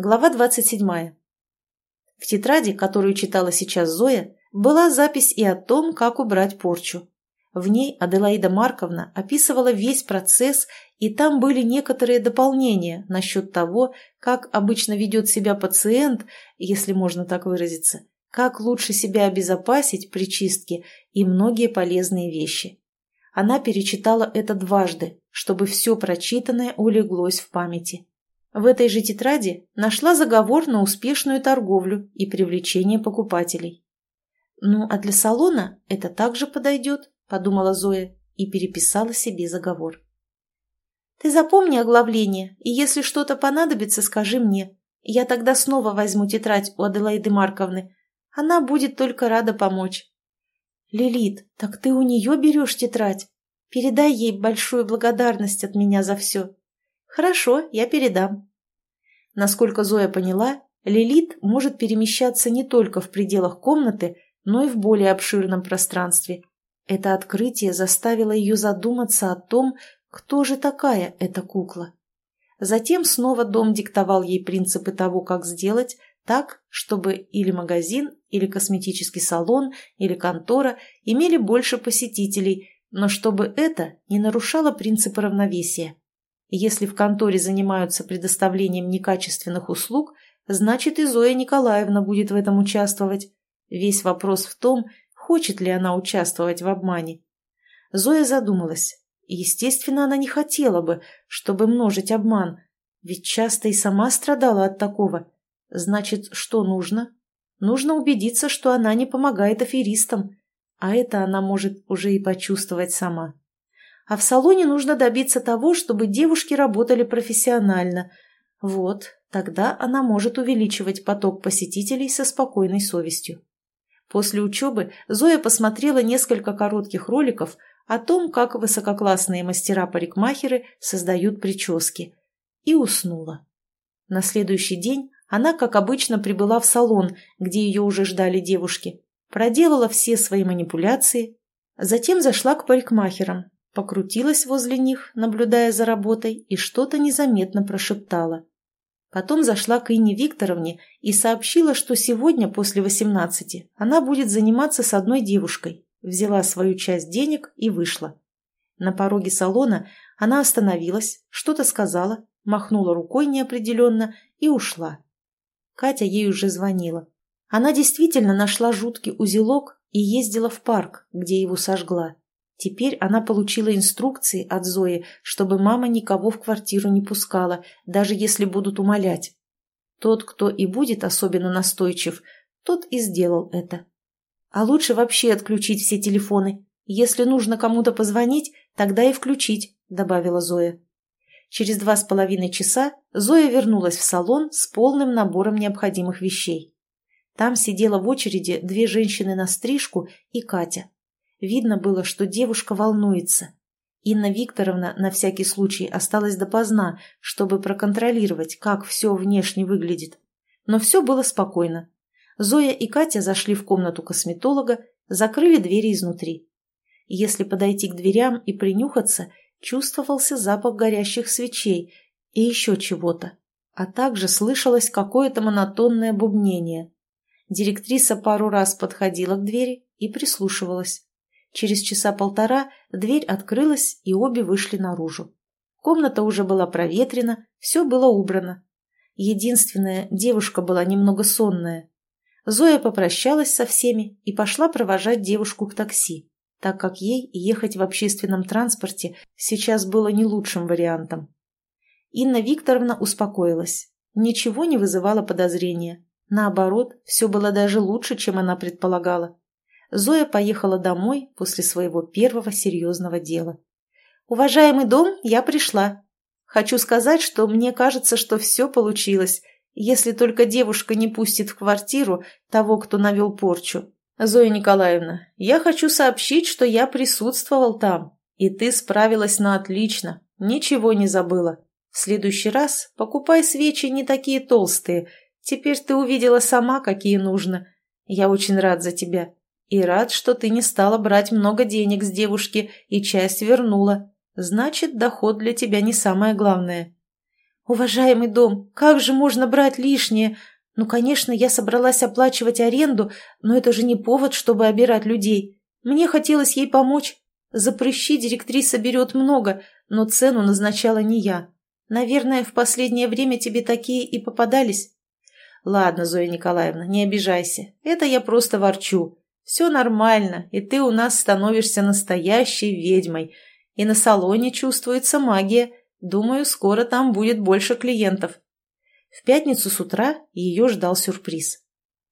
Глава 27. В тетради, которую читала сейчас Зоя, была запись и о том, как убрать порчу. В ней Аделаида Марковна описывала весь процесс, и там были некоторые дополнения насчет того, как обычно ведет себя пациент, если можно так выразиться, как лучше себя обезопасить при чистке и многие полезные вещи. Она перечитала это дважды, чтобы все прочитанное улеглось в памяти. В этой же тетради нашла заговор на успешную торговлю и привлечение покупателей. «Ну, а для салона это также подойдет», – подумала Зоя и переписала себе заговор. «Ты запомни оглавление, и если что-то понадобится, скажи мне. Я тогда снова возьму тетрадь у Аделаиды Марковны. Она будет только рада помочь». «Лилит, так ты у нее берешь тетрадь? Передай ей большую благодарность от меня за все». «Хорошо, я передам». Насколько Зоя поняла, Лилит может перемещаться не только в пределах комнаты, но и в более обширном пространстве. Это открытие заставило ее задуматься о том, кто же такая эта кукла. Затем снова дом диктовал ей принципы того, как сделать так, чтобы или магазин, или косметический салон, или контора имели больше посетителей, но чтобы это не нарушало принципы равновесия. Если в конторе занимаются предоставлением некачественных услуг, значит и Зоя Николаевна будет в этом участвовать. Весь вопрос в том, хочет ли она участвовать в обмане. Зоя задумалась. Естественно, она не хотела бы, чтобы множить обман, ведь часто и сама страдала от такого. Значит, что нужно? Нужно убедиться, что она не помогает аферистам, а это она может уже и почувствовать сама. А в салоне нужно добиться того, чтобы девушки работали профессионально. Вот, тогда она может увеличивать поток посетителей со спокойной совестью. После учебы Зоя посмотрела несколько коротких роликов о том, как высококлассные мастера-парикмахеры создают прически, и уснула. На следующий день она, как обычно, прибыла в салон, где ее уже ждали девушки, проделала все свои манипуляции, затем зашла к парикмахерам, покрутилась возле них, наблюдая за работой, и что-то незаметно прошептала. Потом зашла к Инне Викторовне и сообщила, что сегодня после восемнадцати она будет заниматься с одной девушкой, взяла свою часть денег и вышла. На пороге салона она остановилась, что-то сказала, махнула рукой неопределенно и ушла. Катя ей уже звонила. Она действительно нашла жуткий узелок и ездила в парк, где его сожгла. Теперь она получила инструкции от Зои, чтобы мама никого в квартиру не пускала, даже если будут умолять. Тот, кто и будет особенно настойчив, тот и сделал это. А лучше вообще отключить все телефоны. Если нужно кому-то позвонить, тогда и включить, добавила Зоя. Через два с половиной часа Зоя вернулась в салон с полным набором необходимых вещей. Там сидела в очереди две женщины на стрижку и Катя. Видно было, что девушка волнуется. Инна Викторовна на всякий случай осталась допоздна, чтобы проконтролировать, как все внешне выглядит. Но все было спокойно. Зоя и Катя зашли в комнату косметолога, закрыли двери изнутри. Если подойти к дверям и принюхаться, чувствовался запах горящих свечей и еще чего-то, а также слышалось какое-то монотонное бубнение. Директриса пару раз подходила к двери и прислушивалась. Через часа полтора дверь открылась, и обе вышли наружу. Комната уже была проветрена, все было убрано. Единственная, девушка была немного сонная. Зоя попрощалась со всеми и пошла провожать девушку к такси, так как ей ехать в общественном транспорте сейчас было не лучшим вариантом. Инна Викторовна успокоилась. Ничего не вызывало подозрения. Наоборот, все было даже лучше, чем она предполагала. Зоя поехала домой после своего первого серьезного дела. «Уважаемый дом, я пришла. Хочу сказать, что мне кажется, что все получилось, если только девушка не пустит в квартиру того, кто навел порчу. Зоя Николаевна, я хочу сообщить, что я присутствовал там, и ты справилась на отлично, ничего не забыла. В следующий раз покупай свечи не такие толстые, теперь ты увидела сама, какие нужно. Я очень рад за тебя». И рад, что ты не стала брать много денег с девушки и часть вернула. Значит, доход для тебя не самое главное. «Уважаемый дом, как же можно брать лишнее? Ну, конечно, я собралась оплачивать аренду, но это же не повод, чтобы обирать людей. Мне хотелось ей помочь. За прыщи директриса берет много, но цену назначала не я. Наверное, в последнее время тебе такие и попадались». «Ладно, Зоя Николаевна, не обижайся. Это я просто ворчу. Все нормально, и ты у нас становишься настоящей ведьмой. И на салоне чувствуется магия. Думаю, скоро там будет больше клиентов». В пятницу с утра ее ждал сюрприз.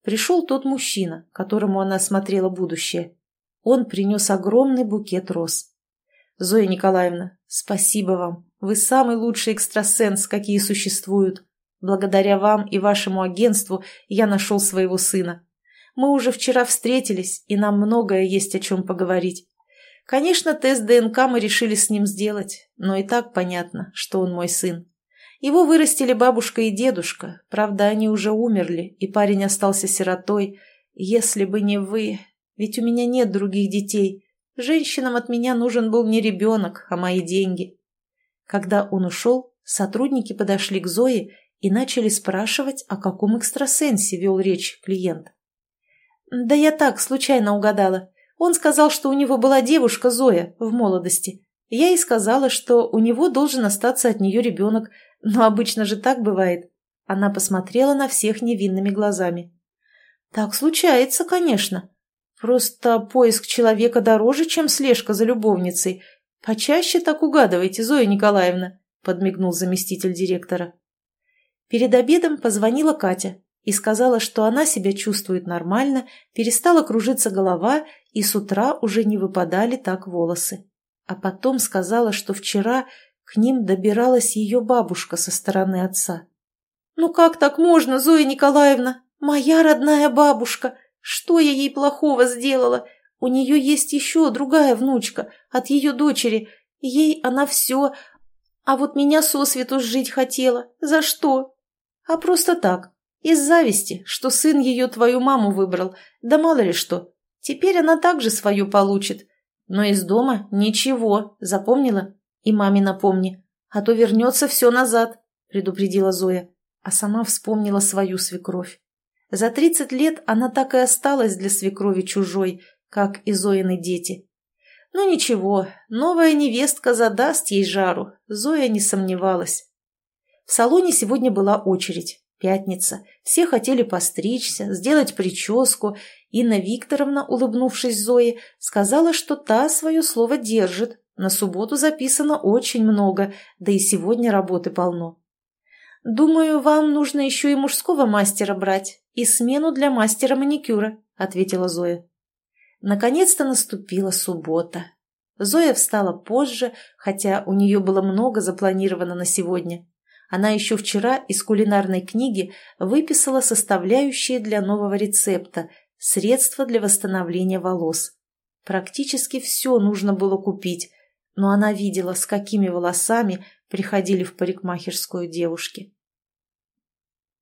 Пришел тот мужчина, которому она смотрела будущее. Он принес огромный букет роз. «Зоя Николаевна, спасибо вам. Вы самый лучший экстрасенс, какие существуют. Благодаря вам и вашему агентству я нашел своего сына. Мы уже вчера встретились, и нам многое есть о чем поговорить. Конечно, тест ДНК мы решили с ним сделать, но и так понятно, что он мой сын. Его вырастили бабушка и дедушка, правда, они уже умерли, и парень остался сиротой. Если бы не вы, ведь у меня нет других детей. Женщинам от меня нужен был не ребенок, а мои деньги. Когда он ушел, сотрудники подошли к Зое и начали спрашивать, о каком экстрасенсе вел речь клиент. «Да я так, случайно угадала. Он сказал, что у него была девушка Зоя в молодости. Я и сказала, что у него должен остаться от нее ребенок, но обычно же так бывает». Она посмотрела на всех невинными глазами. «Так случается, конечно. Просто поиск человека дороже, чем слежка за любовницей. Почаще так угадывайте, Зоя Николаевна», — подмигнул заместитель директора. Перед обедом позвонила Катя и сказала, что она себя чувствует нормально, перестала кружиться голова и с утра уже не выпадали так волосы. А потом сказала, что вчера к ним добиралась ее бабушка со стороны отца. «Ну как так можно, Зоя Николаевна? Моя родная бабушка! Что я ей плохого сделала? У нее есть еще другая внучка от ее дочери. Ей она все, а вот меня сосвету жить хотела. За что? А просто так, из зависти, что сын ее твою маму выбрал, да мало ли что. Теперь она также свою получит. Но из дома ничего, запомнила? И маме напомни, а то вернется все назад, предупредила Зоя, а сама вспомнила свою свекровь. За тридцать лет она так и осталась для свекрови чужой, как и Зоины дети. Ну ничего, новая невестка задаст ей жару, Зоя не сомневалась. В салоне сегодня была очередь. Пятница. Все хотели постричься, сделать прическу. Инна Викторовна, улыбнувшись Зое, сказала, что та свое слово держит. На субботу записано очень много, да и сегодня работы полно. «Думаю, вам нужно еще и мужского мастера брать, и смену для мастера маникюра», — ответила Зоя. Наконец-то наступила суббота. Зоя встала позже, хотя у нее было много запланировано на сегодня. Она еще вчера из кулинарной книги выписала составляющие для нового рецепта – средства для восстановления волос. Практически все нужно было купить, но она видела, с какими волосами приходили в парикмахерскую девушки.